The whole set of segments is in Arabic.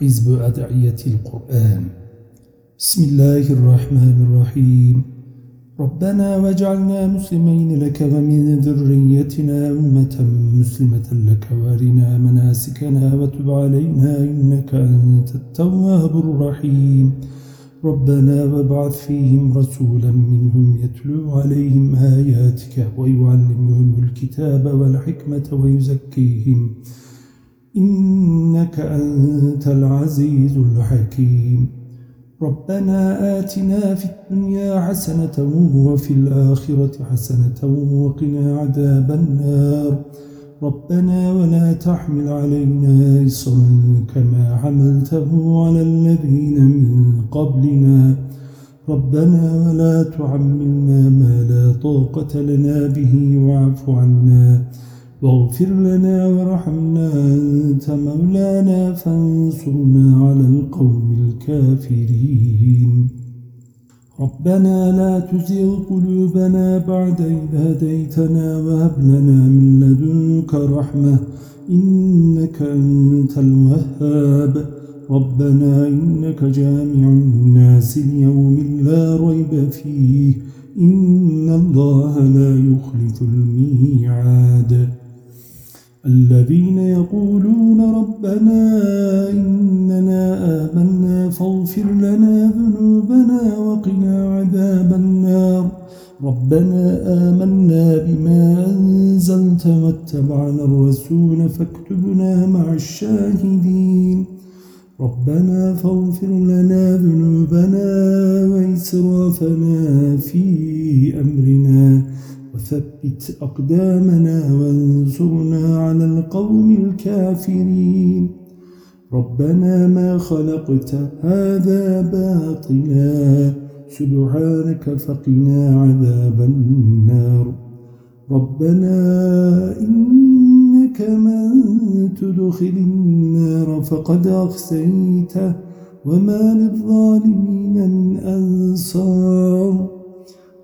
حزب أدعية القرآن. بسم الله الرحمن الرحيم. ربنا واجعلنا مسلمين لك ومن ذريتنا أمة مسلمة لك وأرنا مناسكنا وتب علينا إنك أنت التواب الرحيم. ربنا وابعث فيهم رسولا منهم يتلو عليهم آياتك ويعلمهم الكتاب والحكمة ويزكيهم. إنك أنت العزيز الحكيم. ربنا آتنا في الدنيا حسنة وفي الآخرة حسنة وقنا عذاب النار. ربنا ولا تحمل علينا إصرا كما حملته على الذين من قبلنا. ربنا ولا تعملنا ما لا طاقة لنا به واعف عنا. واغفر لنا ورحمنا أنت مولانا فانصرنا على القوم الكافرين. ربنا لا تزغ قلوبنا بعد إذ هديتنا وهب لنا من لدنك رحمة إنك أنت الوهاب. ربنا إنك جامع الناس اليوم لا ريب فيه إن الله لا يخلف الميعاد. الذين يقولون ربنا إننا آمنا فاغفر لنا ذنوبنا وقنا عذاب النار. ربنا آمنا بما أنزلت واتبعنا الرسول فاكتبنا مع الشاهدين. ربنا فاغفر لنا ذنوبنا وإسرافنا في أمرنا. وثبت أقدامنا وانصرنا على القوم الكافرين. ربنا ما خلقت هذا باطلا. سبحانك فقنا عذاب النار. ربنا إنك من تدخل النار فقد أخسيته وما للظالمين أنصار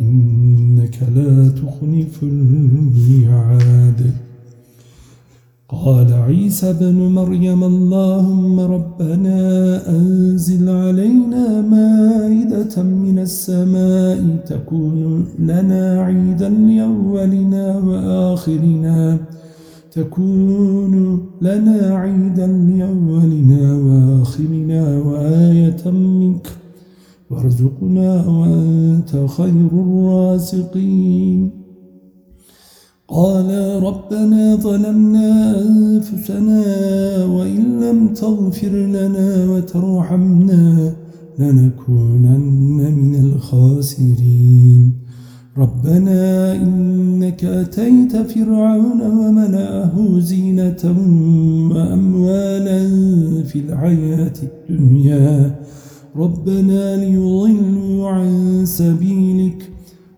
إنك لا تخنف الميعاد. قال عيسى بن مريم اللهم ربنا أنزل علينا مائدة من السماء تكون لنا عيدا لأولنا وآخرنا تكون لنا عيدا لأولنا وآخرنا وارزقنا وأنت خير الرازقين. قال ربنا ظلمنا أنفسنا وإن لم تغفر لنا وترحمنا لنكونن من الخاسرين. ربنا إنك أتيت فرعون وملأه زينة وأموالا في الحياة الدنيا. ربنا ليضلوا عن سبيلك.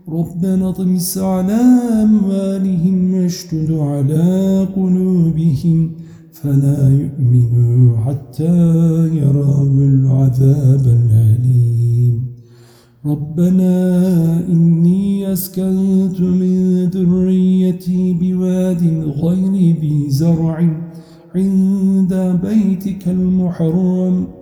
ربنا اطمس على أموالهم واشتد على قلوبهم. فلا يؤمنوا حتى يروا العذاب الأليم. ربنا إني أسكنت من ذريتي بواد غير بي زرع عند بيتك المحرم.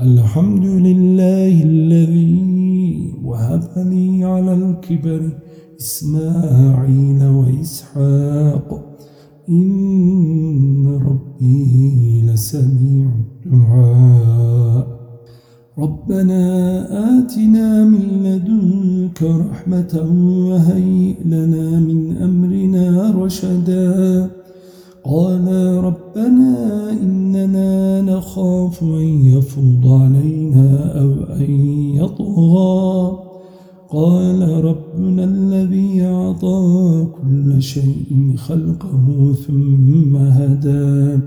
الحمد لله الذي وهب لي على الكبر إسماعيل وإسحاق. إن ربي لسميع الدعاء. ربنا آتنا من لدنك رحمة وهيئ لنا من أمرنا رشدا. قال ربنا إننا نخاف أن يفض علينا أو أن يطغى. قال ربنا الذي أعطى كل شيء خلقه ثم هدى.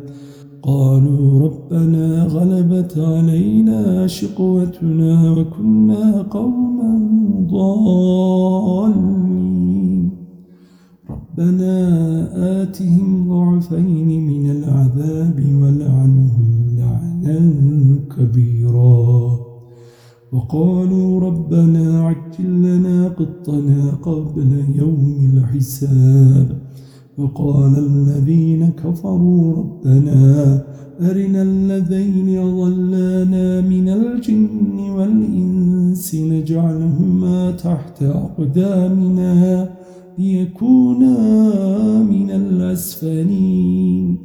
قالوا ربنا غلبت علينا شقوتنا وكنا قوما ضالين. ربنا آتهم ضعفين من العذاب ولعنهم كبيرا. وقالوا ربنا عجل لنا قطنا قبل يوم الحساب. وقال الذين كفروا ربنا أرنا الذين أضلانا من الجن والإنس نجعلهما تحت أقدامنا ليكونا من الأسفلين.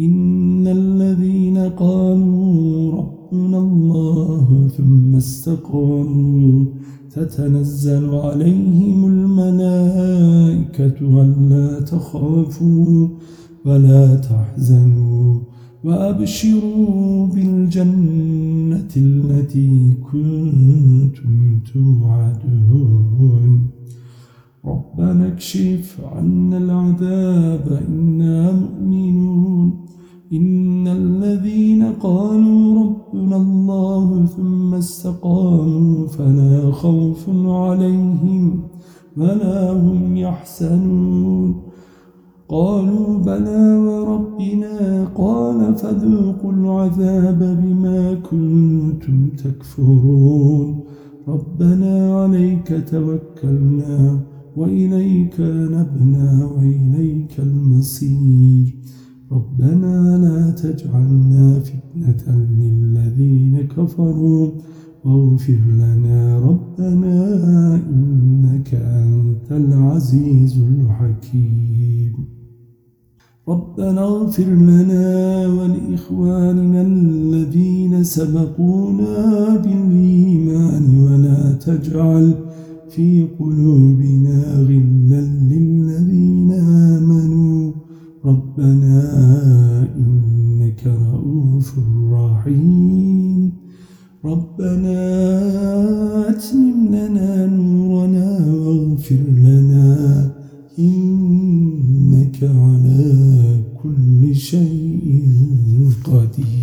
إن الذين قالوا ربنا الله ثم استقاموا تتنزل عليهم الملائكة ألا تخافوا ولا تحزنوا وأبشروا بالجنة التي كنتم توعدون. ربنا اكشف عنا العذاب إنا مؤمنون. إن الذين قالوا ربنا الله ثم استقاموا فلا خوف عليهم ولا هم يحسنون قالوا بلى وربنا قال فذوقوا العذاب بما كنتم تكفرون. ربنا عليك توكلنا وإليك نبنا وإليك المصير. ربنا لا تجعلنا فتنة للذين كفروا واغفر لنا ربنا إنك أنت العزيز الحكيم. ربنا اغفر لنا ولإخواننا الذين سبقونا بالإيمان ولا تجعل في قلوبنا غلا ربنا إنك رؤوف رحيم. ربنا أتمم لنا نورنا واغفر لنا إنك على كل شيء قدير.